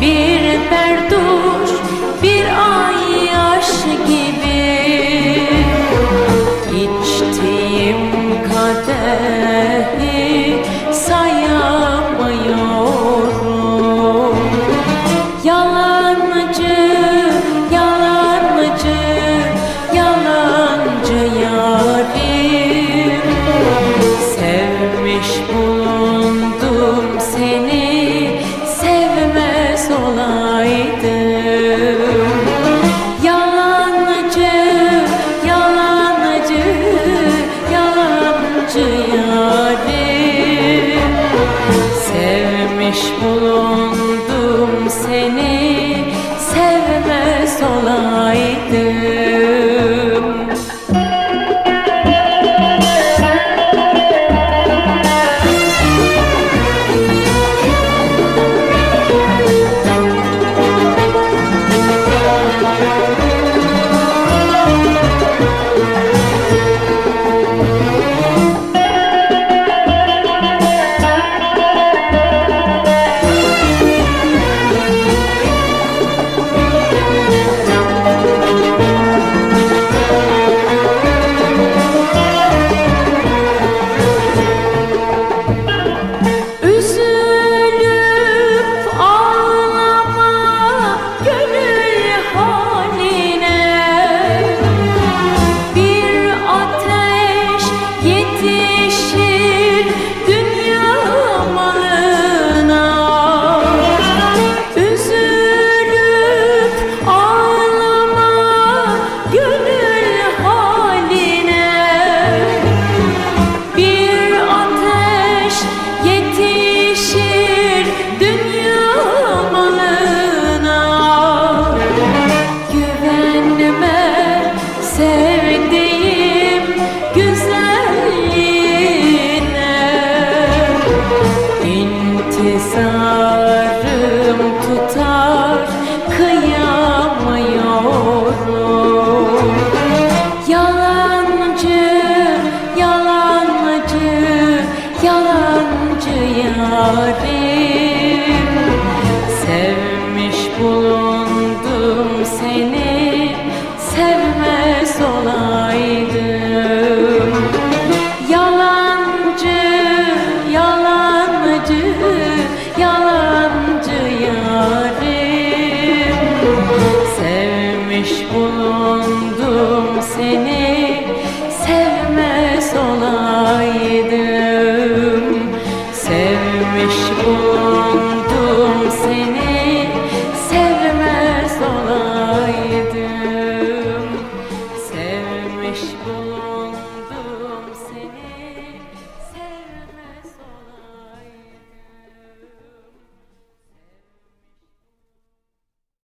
bir berduş bir ay yaş gibi. İçtiğim kadehi sayamıyorum. Yalancı yalancı yalancı yarim sevmiş bu Sevmiş bulundum seni. Sevmez olaydım. yabancı yarim. Sevmiş bulundum seni sevme